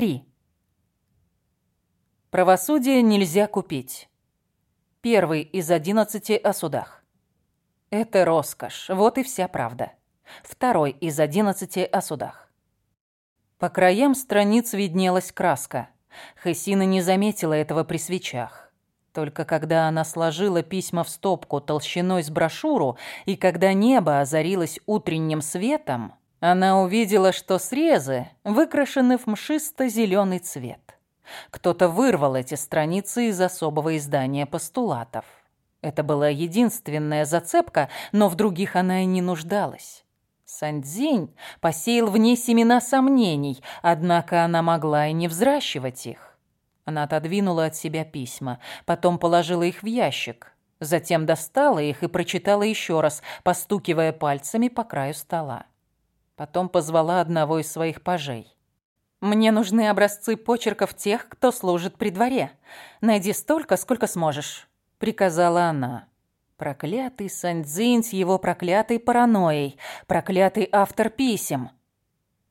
3. Правосудие нельзя купить. Первый из одиннадцати о судах. Это роскошь, вот и вся правда. Второй из одиннадцати о судах. По краям страниц виднелась краска. Хессина не заметила этого при свечах. Только когда она сложила письма в стопку толщиной с брошюру, и когда небо озарилось утренним светом, она увидела, что срезы выкрашены в мшисто-зеленый цвет. Кто-то вырвал эти страницы из особого издания постулатов. Это была единственная зацепка, но в других она и не нуждалась. Сандзинь посеял в ней семена сомнений, однако она могла и не взращивать их. Она отодвинула от себя письма, потом положила их в ящик, затем достала их и прочитала еще раз, постукивая пальцами по краю стола. Потом позвала одного из своих пажей. «Мне нужны образцы почерков тех, кто служит при дворе. Найди столько, сколько сможешь», — приказала она. Проклятый Сандзинь с его проклятой паранойей, проклятый автор писем.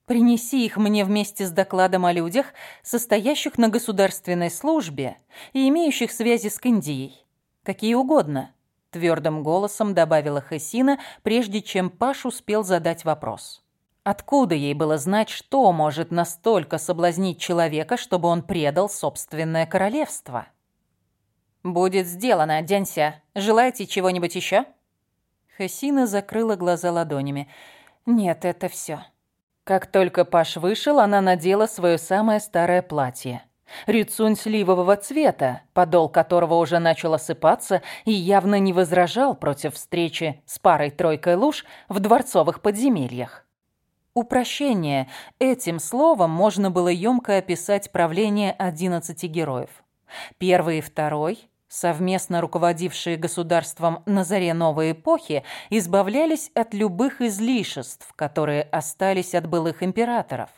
Принеси их мне вместе с докладом о людях, состоящих на государственной службе и имеющих связи с Кандией. Какие угодно, твердым голосом добавила Хасина, прежде чем Паш успел задать вопрос. Откуда ей было знать, что может настолько соблазнить человека, чтобы он предал собственное королевство? «Будет сделано, Дянься. Желаете чего-нибудь еще?» Хасина закрыла глаза ладонями. «Нет, это все. Как только Паш вышел, она надела свое самое старое платье. Рюцунь сливового цвета, подол которого уже начал осыпаться и явно не возражал против встречи с парой-тройкой луж в дворцовых подземельях. Упрощение. Этим словом можно было ёмко описать правление 11 героев. Первый и второй, совместно руководившие государством на заре новой эпохи, избавлялись от любых излишеств, которые остались от былых императоров.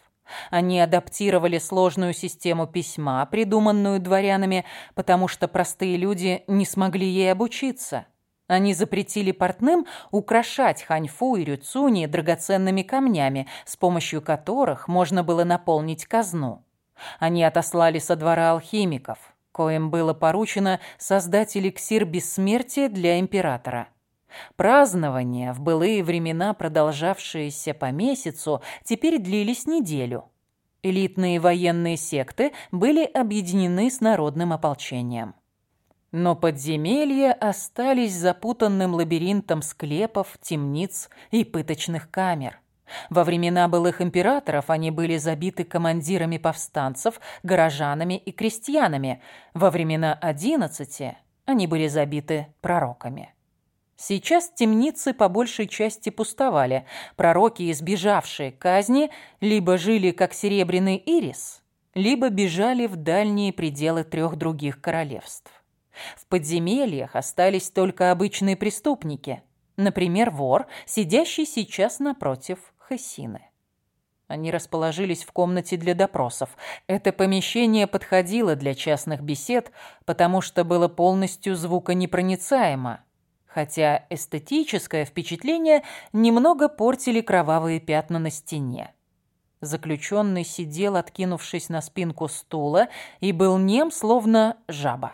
Они адаптировали сложную систему письма, придуманную дворянами, потому что простые люди не смогли ей обучиться. Они запретили портным украшать ханьфу и рюцуни драгоценными камнями, с помощью которых можно было наполнить казну. Они отослали со двора алхимиков, коим было поручено создать эликсир бессмертия для императора. Празднования, в былые времена продолжавшиеся по месяцу, теперь длились неделю. Элитные военные секты были объединены с народным ополчением. Но подземелья остались запутанным лабиринтом склепов, темниц и пыточных камер. Во времена былых императоров они были забиты командирами повстанцев, горожанами и крестьянами. Во времена одиннадцати они были забиты пророками. Сейчас темницы по большей части пустовали. Пророки, избежавшие казни, либо жили как серебряный ирис, либо бежали в дальние пределы трех других королевств. В подземельях остались только обычные преступники. Например, вор, сидящий сейчас напротив Хессины. Они расположились в комнате для допросов. Это помещение подходило для частных бесед, потому что было полностью звуконепроницаемо. Хотя эстетическое впечатление немного портили кровавые пятна на стене. Заключенный сидел, откинувшись на спинку стула, и был нем, словно жаба.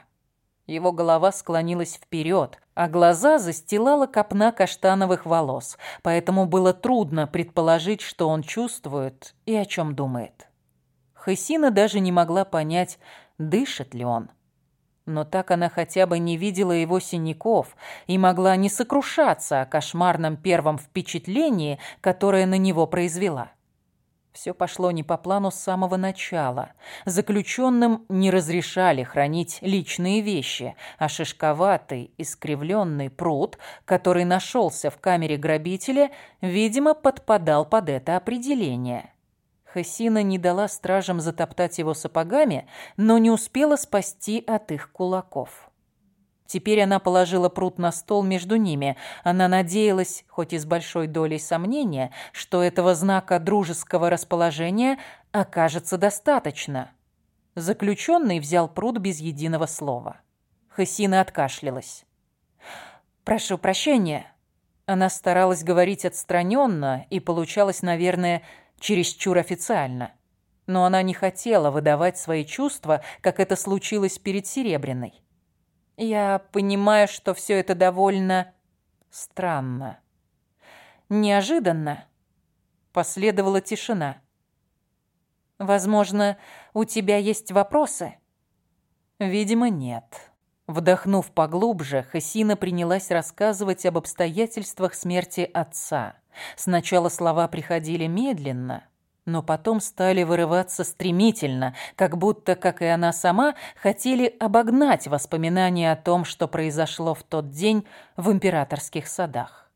Его голова склонилась вперед, а глаза застилала копна каштановых волос, поэтому было трудно предположить, что он чувствует и о чем думает. Хысина даже не могла понять, дышит ли он. Но так она хотя бы не видела его синяков и могла не сокрушаться о кошмарном первом впечатлении, которое на него произвела. Все пошло не по плану с самого начала. Заключенным не разрешали хранить личные вещи, а шишковатый, искривленный пруд, который нашелся в камере грабителя, видимо, подпадал под это определение. Хасина не дала стражам затоптать его сапогами, но не успела спасти от их кулаков. Теперь она положила пруд на стол между ними. Она надеялась, хоть и с большой долей сомнения, что этого знака дружеского расположения окажется достаточно. Заключенный взял пруд без единого слова. Хасина откашлялась. «Прошу прощения». Она старалась говорить отстраненно и получалось, наверное, чересчур официально. но она не хотела выдавать свои чувства, как это случилось перед Серебряной. Я понимаю, что все это довольно странно. Неожиданно последовала тишина. «Возможно, у тебя есть вопросы?» «Видимо, нет». Вдохнув поглубже, Хасина принялась рассказывать об обстоятельствах смерти отца. Сначала слова приходили медленно, но потом стали вырываться стремительно, как будто, как и она сама, хотели обогнать воспоминания о том, что произошло в тот день в императорских садах.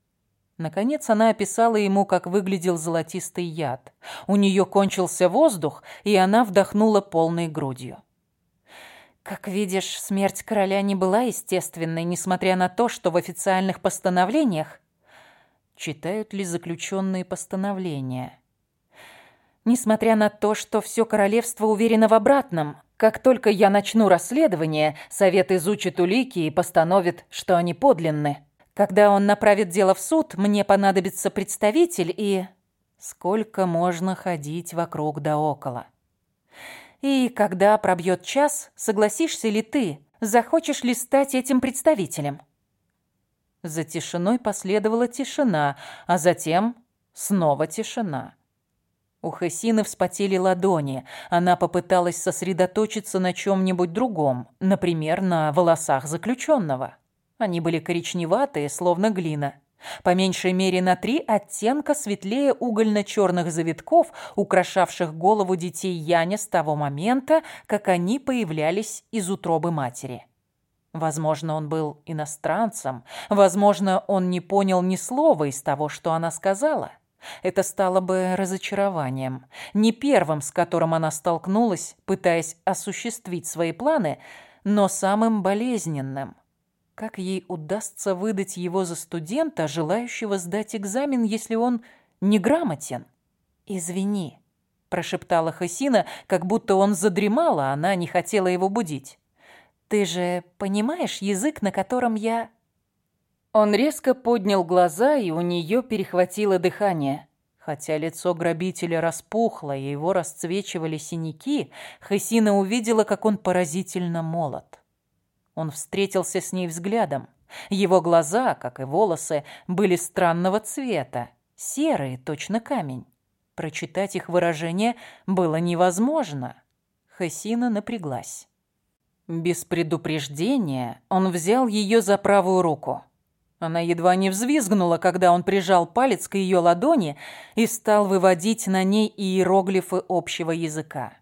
Наконец она описала ему, как выглядел золотистый яд. У нее кончился воздух, и она вдохнула полной грудью. Как видишь, смерть короля не была естественной, несмотря на то, что в официальных постановлениях читают ли заключенные постановления. Несмотря на то, что все королевство уверено в обратном, как только я начну расследование, совет изучит улики и постановит, что они подлинны. Когда он направит дело в суд, мне понадобится представитель и... Сколько можно ходить вокруг да около. И когда пробьет час, согласишься ли ты, захочешь ли стать этим представителем? За тишиной последовала тишина, а затем снова тишина. У Хесины вспотели ладони. Она попыталась сосредоточиться на чем-нибудь другом, например, на волосах заключенного. Они были коричневатые, словно глина. По меньшей мере на три оттенка светлее угольно-черных завитков, украшавших голову детей Яня с того момента, как они появлялись из утробы матери. Возможно, он был иностранцем, возможно, он не понял ни слова из того, что она сказала. Это стало бы разочарованием. Не первым, с которым она столкнулась, пытаясь осуществить свои планы, но самым болезненным. Как ей удастся выдать его за студента, желающего сдать экзамен, если он неграмотен? «Извини», – прошептала Хасина, как будто он задремал, а она не хотела его будить. «Ты же понимаешь язык, на котором я...» Он резко поднял глаза, и у нее перехватило дыхание. Хотя лицо грабителя распухло, и его расцвечивали синяки, Хасина увидела, как он поразительно молод. Он встретился с ней взглядом. Его глаза, как и волосы, были странного цвета, серые, точно камень. Прочитать их выражение было невозможно. Хасина напряглась. Без предупреждения он взял ее за правую руку. Она едва не взвизгнула, когда он прижал палец к ее ладони и стал выводить на ней иероглифы общего языка.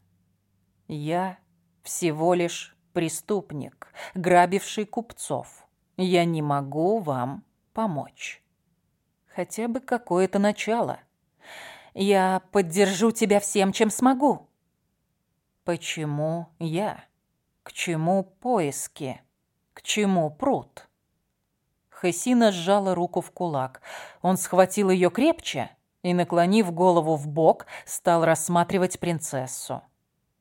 «Я всего лишь преступник, грабивший купцов. Я не могу вам помочь. Хотя бы какое-то начало. Я поддержу тебя всем, чем смогу». «Почему я? К чему поиски? К чему пруд?» Хесина сжала руку в кулак. Он схватил ее крепче и, наклонив голову в бок, стал рассматривать принцессу.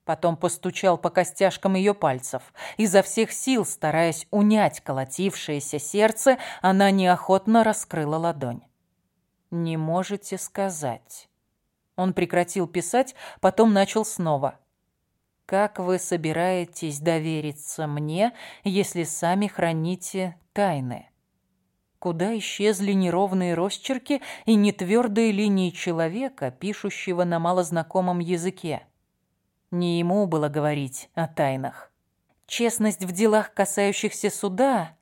Потом постучал по костяшкам ее пальцев. Изо всех сил, стараясь унять колотившееся сердце, она неохотно раскрыла ладонь. «Не можете сказать». Он прекратил писать, потом начал снова. «Как вы собираетесь довериться мне, если сами храните тайны?» Куда исчезли неровные росчерки и нетвердые линии человека, пишущего на малознакомом языке? Не ему было говорить о тайнах. Честность в делах, касающихся суда,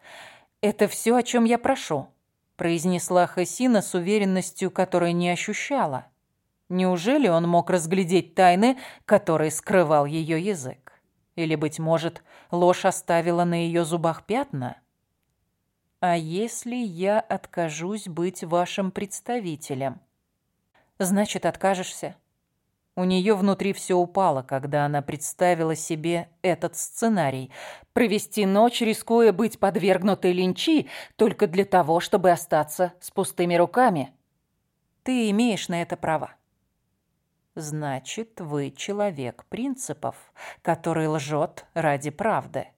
это все, о чем я прошу, произнесла Хасина с уверенностью, которой не ощущала. Неужели он мог разглядеть тайны, которые скрывал ее язык? Или, быть может, ложь оставила на ее зубах пятна? А если я откажусь быть вашим представителем? Значит, откажешься? У нее внутри все упало, когда она представила себе этот сценарий. Провести ночь, рискуя быть подвергнутой линчи, только для того, чтобы остаться с пустыми руками. Ты имеешь на это право. Значит, вы человек принципов, который лжет ради правды.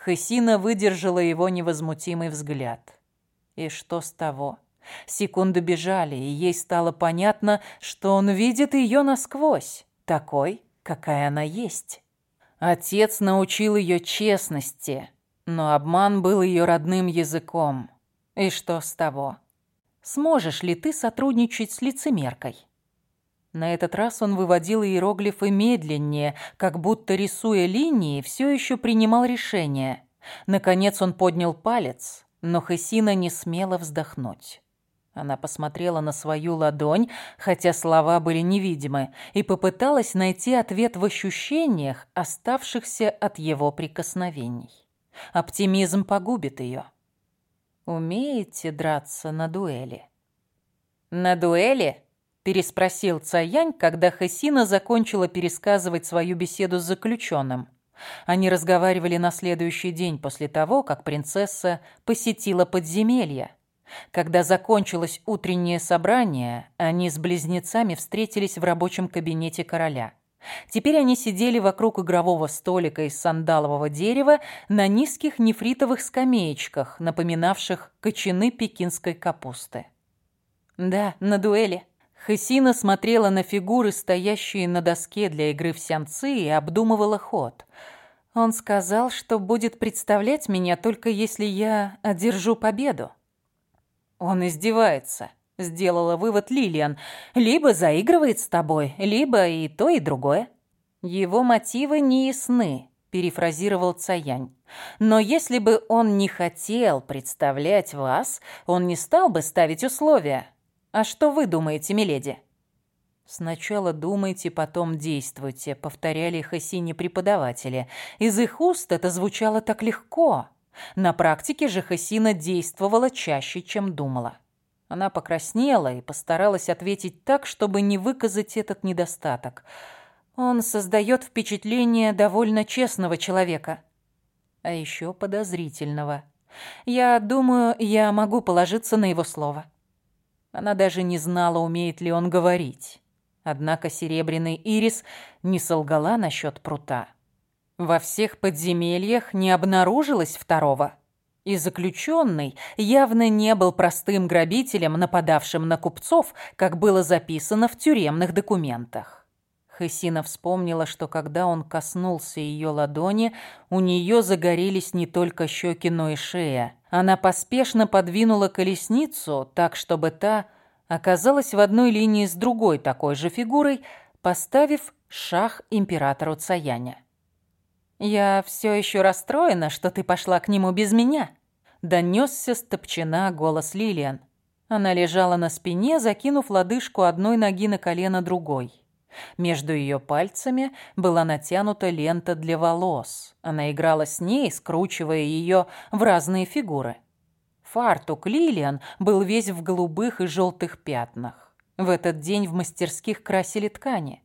Хысина выдержала его невозмутимый взгляд. И что с того? Секунды бежали, и ей стало понятно, что он видит ее насквозь. такой, какая она есть. Отец научил ее честности, но обман был ее родным языком. И что с того? Сможешь ли ты сотрудничать с лицемеркой? На этот раз он выводил иероглифы медленнее, как будто, рисуя линии, все еще принимал решение. Наконец он поднял палец, но Хесина не смела вздохнуть. Она посмотрела на свою ладонь, хотя слова были невидимы, и попыталась найти ответ в ощущениях, оставшихся от его прикосновений. Оптимизм погубит ее. «Умеете драться на дуэли?» «На дуэли?» – переспросил Цаянь, когда Хасина закончила пересказывать свою беседу с заключенным. Они разговаривали на следующий день после того, как принцесса посетила подземелье. Когда закончилось утреннее собрание, они с близнецами встретились в рабочем кабинете короля. Теперь они сидели вокруг игрового столика из сандалового дерева на низких нефритовых скамеечках, напоминавших кочаны пекинской капусты. Да, на дуэли. Хасина смотрела на фигуры, стоящие на доске для игры в сянцы, и обдумывала ход. Он сказал, что будет представлять меня только если я одержу победу. Он издевается, сделала вывод Лилиан. Либо заигрывает с тобой, либо и то, и другое. Его мотивы не ясны, перефразировал Цаянь. Но если бы он не хотел представлять вас, он не стал бы ставить условия. А что вы думаете, миледи? «Сначала думайте, потом действуйте», — повторяли Хасине преподаватели. Из их уст это звучало так легко. На практике же Хасина действовала чаще, чем думала. Она покраснела и постаралась ответить так, чтобы не выказать этот недостаток. Он создает впечатление довольно честного человека. А еще подозрительного. Я думаю, я могу положиться на его слово. Она даже не знала, умеет ли он говорить. Однако серебряный ирис не солгала насчет прута. Во всех подземельях не обнаружилось второго. И заключенный явно не был простым грабителем, нападавшим на купцов, как было записано в тюремных документах. Хесина вспомнила, что когда он коснулся ее ладони, у нее загорелись не только щеки, но и шея. Она поспешно подвинула колесницу так, чтобы та оказалась в одной линии с другой такой же фигурой, поставив шах императору Цаяня. «Я все еще расстроена, что ты пошла к нему без меня», — донесся с топчина голос Лилиан. Она лежала на спине, закинув лодыжку одной ноги на колено другой. Между ее пальцами была натянута лента для волос. Она играла с ней, скручивая ее в разные фигуры. Фартук Лилиан был весь в голубых и желтых пятнах. В этот день в мастерских красили ткани.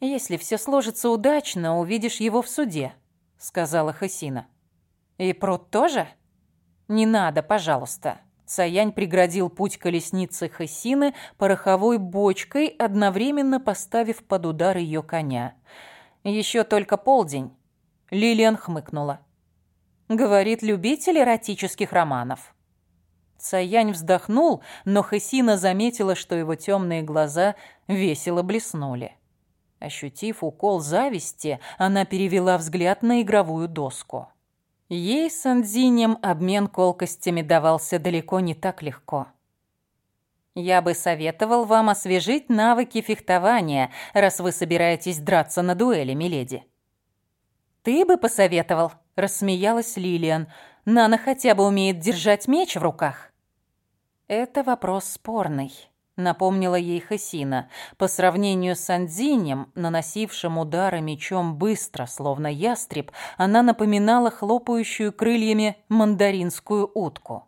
«Если все сложится удачно, увидишь его в суде», — сказала Хасина. «И пруд тоже?» «Не надо, пожалуйста». Саянь преградил путь колесницы Хасины пороховой бочкой, одновременно поставив под удар ее коня. «Еще только полдень». Лилиан хмыкнула. «Говорит любитель эротических романов». Цаянь вздохнул, но Хасина заметила, что его темные глаза весело блеснули. Ощутив укол зависти, она перевела взгляд на игровую доску. Ей с Андзинем обмен колкостями давался далеко не так легко. «Я бы советовал вам освежить навыки фехтования, раз вы собираетесь драться на дуэли, миледи». «Ты бы посоветовал?» – рассмеялась Лилиан. «Нана хотя бы умеет держать меч в руках». «Это вопрос спорный», напомнила ей Хасина. По сравнению с Андзинем, наносившим удары мечом быстро, словно ястреб, она напоминала хлопающую крыльями мандаринскую утку.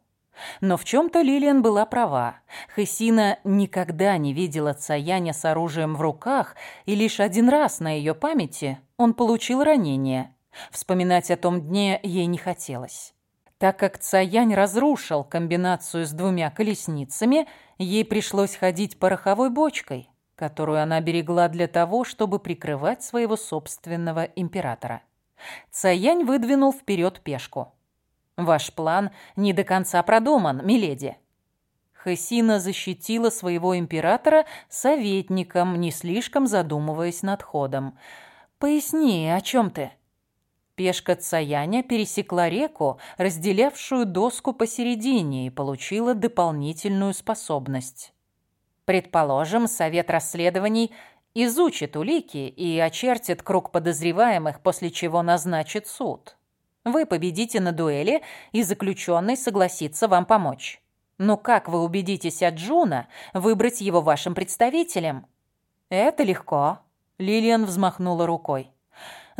Но в чем-то Лилиан была права. Хасина никогда не видела Цаяня с оружием в руках, и лишь один раз на ее памяти он получил ранение. Вспоминать о том дне ей не хотелось. Так как Цаянь разрушил комбинацию с двумя колесницами, ей пришлось ходить пороховой бочкой, которую она берегла для того, чтобы прикрывать своего собственного императора. Цаянь выдвинул вперед пешку. «Ваш план не до конца продуман, миледи». Хесина защитила своего императора советником, не слишком задумываясь над ходом. «Поясни, о чем ты?» Пешка Цаяня пересекла реку, разделявшую доску посередине, и получила дополнительную способность. Предположим, Совет расследований изучит улики и очертит круг подозреваемых, после чего назначит суд. Вы победите на дуэли, и заключенный согласится вам помочь. Но как вы убедитесь Аджуна выбрать его вашим представителем? Это легко. Лилиан взмахнула рукой.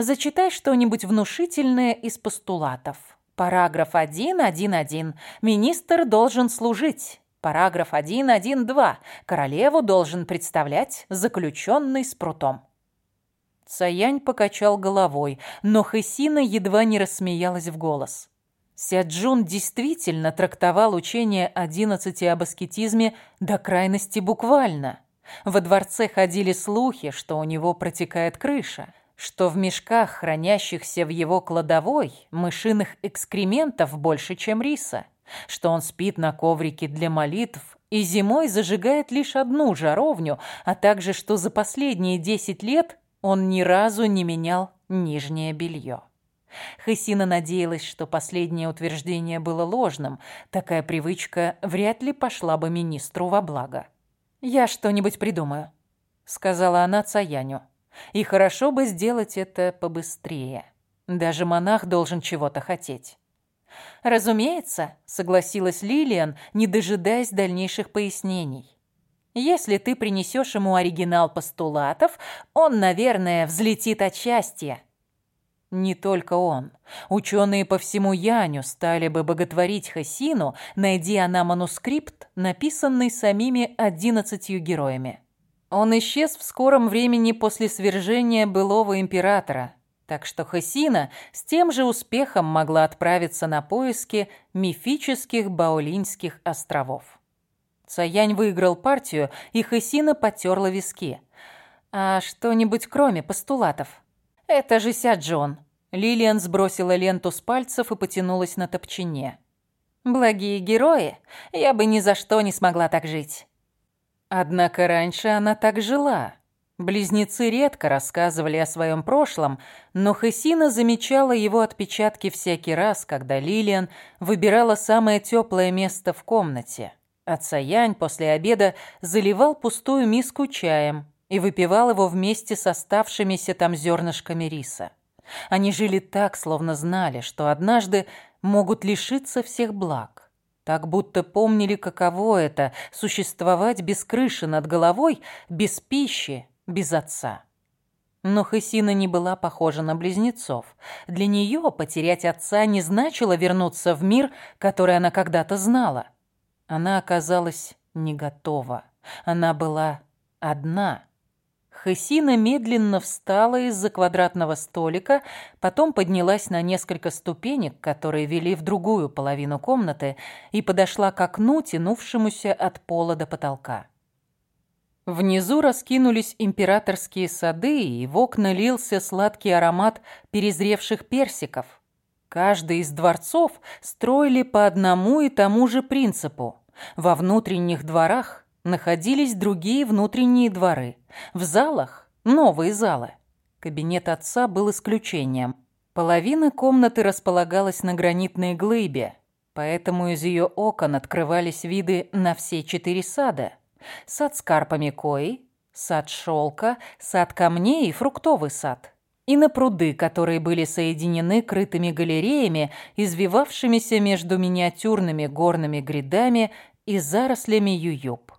Зачитай что-нибудь внушительное из постулатов. Параграф 1.1.1. Министр должен служить. Параграф 1.1.2. Королеву должен представлять заключенный с прутом. Саянь покачал головой, но Хэсина едва не рассмеялась в голос. Сяджун действительно трактовал учение одиннадцати об аскетизме до крайности буквально. Во дворце ходили слухи, что у него протекает крыша, что в мешках, хранящихся в его кладовой, мышиных экскрементов больше, чем риса, что он спит на коврике для молитв и зимой зажигает лишь одну жаровню, а также что за последние десять лет он ни разу не менял нижнее белье. Хысина надеялась, что последнее утверждение было ложным. Такая привычка вряд ли пошла бы министру во благо. «Я что-нибудь придумаю», — сказала она Цаяню. «И хорошо бы сделать это побыстрее. Даже монах должен чего-то хотеть». «Разумеется», — согласилась Лилиан, не дожидаясь дальнейших пояснений. «Если ты принесешь ему оригинал постулатов, он, наверное, взлетит от счастья». Не только он. Ученые по всему Яню стали бы боготворить Хасину, найди она манускрипт, написанный самими одиннадцатью героями. Он исчез в скором времени после свержения былого императора, так что Хасина с тем же успехом могла отправиться на поиски мифических Баолинских островов. Цаянь выиграл партию, и Хасина потерла виски. «А что-нибудь кроме постулатов?» «Это же Сяджон». Лилиан сбросила ленту с пальцев и потянулась на топчине. «Благие герои, я бы ни за что не смогла так жить». Однако раньше она так жила. Близнецы редко рассказывали о своем прошлом, но Хесина замечала его отпечатки всякий раз, когда Лилиан выбирала самое теплое место в комнате. А Цаянь после обеда заливал пустую миску чаем, и выпивал его вместе с оставшимися там зернышками риса. Они жили так, словно знали, что однажды могут лишиться всех благ. Так будто помнили, каково это – существовать без крыши над головой, без пищи, без отца. Но Хысина не была похожа на близнецов. Для нее потерять отца не значило вернуться в мир, который она когда-то знала. Она оказалась не готова. Она была одна – Хасина медленно встала из-за квадратного столика, потом поднялась на несколько ступенек, которые вели в другую половину комнаты, и подошла к окну, тянувшемуся от пола до потолка. Внизу раскинулись императорские сады, и в окна лился сладкий аромат перезревших персиков. Каждый из дворцов строили по одному и тому же принципу. Во внутренних дворах находились другие внутренние дворы. В залах – новые залы. Кабинет отца был исключением. Половина комнаты располагалась на гранитной глыбе, поэтому из ее окон открывались виды на все четыре сада. Сад с карпами кои, сад шелка, сад камней и фруктовый сад. И на пруды, которые были соединены крытыми галереями, извивавшимися между миниатюрными горными грядами и зарослями ююб.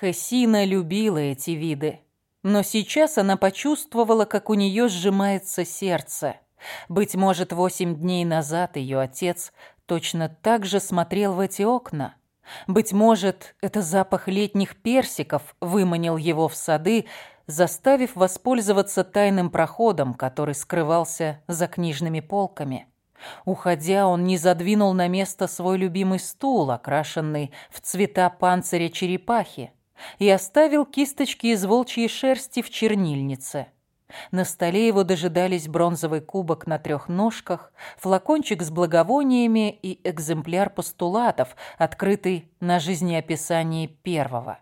Хасина любила эти виды. Но сейчас она почувствовала, как у нее сжимается сердце. Быть может, восемь дней назад ее отец точно так же смотрел в эти окна. Быть может, это запах летних персиков выманил его в сады, заставив воспользоваться тайным проходом, который скрывался за книжными полками. Уходя, он не задвинул на место свой любимый стул, окрашенный в цвета панциря черепахи и оставил кисточки из волчьей шерсти в чернильнице. На столе его дожидались бронзовый кубок на трех ножках, флакончик с благовониями и экземпляр постулатов, открытый на жизнеописании первого.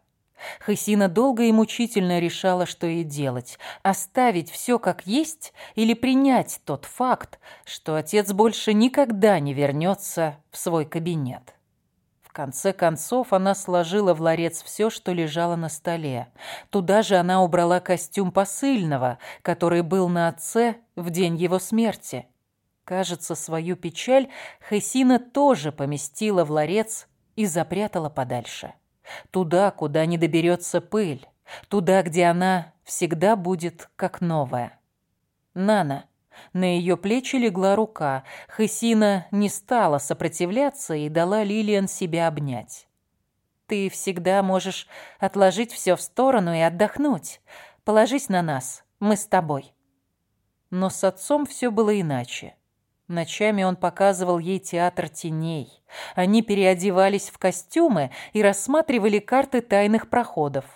Хысина долго и мучительно решала, что ей делать – оставить все как есть или принять тот факт, что отец больше никогда не вернется в свой кабинет. Конце концов она сложила в ларец все, что лежало на столе. Туда же она убрала костюм посыльного, который был на отце в день его смерти. Кажется, свою печаль Хесина тоже поместила в ларец и запрятала подальше. Туда, куда не доберется пыль. Туда, где она всегда будет как новая. Нана. На ее плечи легла рука. Хысина не стала сопротивляться и дала Лилиан себя обнять. «Ты всегда можешь отложить все в сторону и отдохнуть. Положись на нас, мы с тобой». Но с отцом все было иначе. Ночами он показывал ей театр теней. Они переодевались в костюмы и рассматривали карты тайных проходов.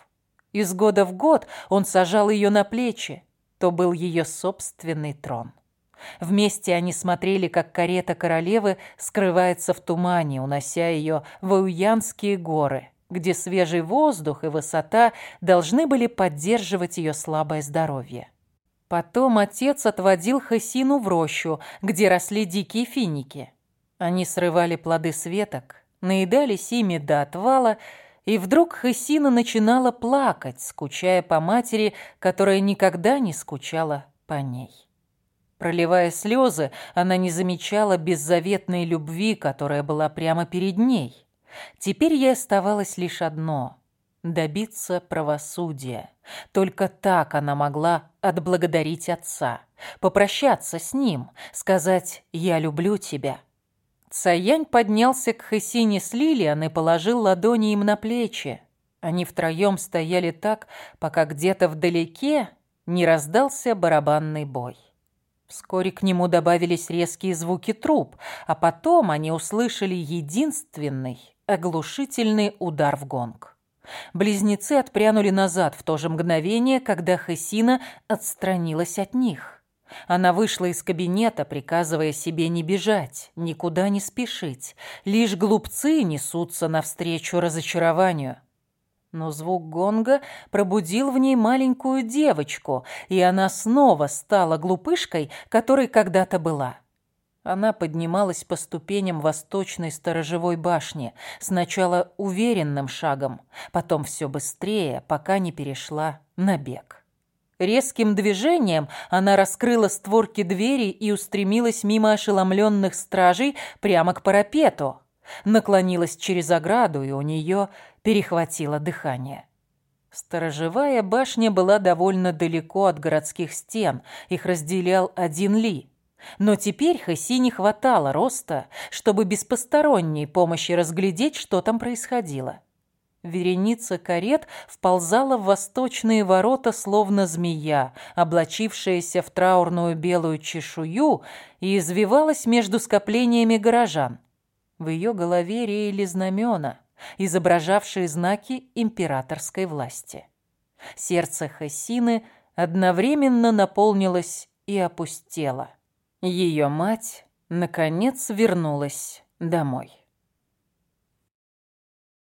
Из года в год он сажал ее на плечи. То был ее собственный трон. Вместе они смотрели, как карета королевы скрывается в тумане, унося ее в Ауянские горы, где свежий воздух и высота должны были поддерживать ее слабое здоровье. Потом отец отводил Хасину в рощу, где росли дикие финики. Они срывали плоды с веток, наедались ими до отвала, и вдруг Хасина начинала плакать, скучая по матери, которая никогда не скучала по ней. Проливая слезы, она не замечала беззаветной любви, которая была прямо перед ней. Теперь ей оставалось лишь одно — добиться правосудия. Только так она могла отблагодарить отца, попрощаться с ним, сказать «я люблю тебя». Цаянь поднялся к Хесине с Лилиан и положил ладони им на плечи. Они втроем стояли так, пока где-то вдалеке не раздался барабанный бой. Вскоре к нему добавились резкие звуки труб, а потом они услышали единственный оглушительный удар в гонг. Близнецы отпрянули назад в то же мгновение, когда Хесина отстранилась от них. Она вышла из кабинета, приказывая себе не бежать, никуда не спешить. Лишь глупцы несутся навстречу разочарованию. Но звук гонга пробудил в ней маленькую девочку, и она снова стала глупышкой, которой когда-то была. Она поднималась по ступеням восточной сторожевой башни, сначала уверенным шагом, потом все быстрее, пока не перешла на бег. Резким движением она раскрыла створки двери и устремилась мимо ошеломленных стражей прямо к парапету. Наклонилась через ограду, и у нее перехватило дыхание. Сторожевая башня была довольно далеко от городских стен, их разделял один ли – но теперь Хаси не хватало роста, чтобы без посторонней помощи разглядеть, что там происходило. Вереница карет вползала в восточные ворота, словно змея, облачившаяся в траурную белую чешую, и извивалась между скоплениями горожан. В ее голове реяли знамена, изображавшие знаки императорской власти. Сердце Хасины одновременно наполнилось и опустело. Ее мать, наконец, вернулась домой.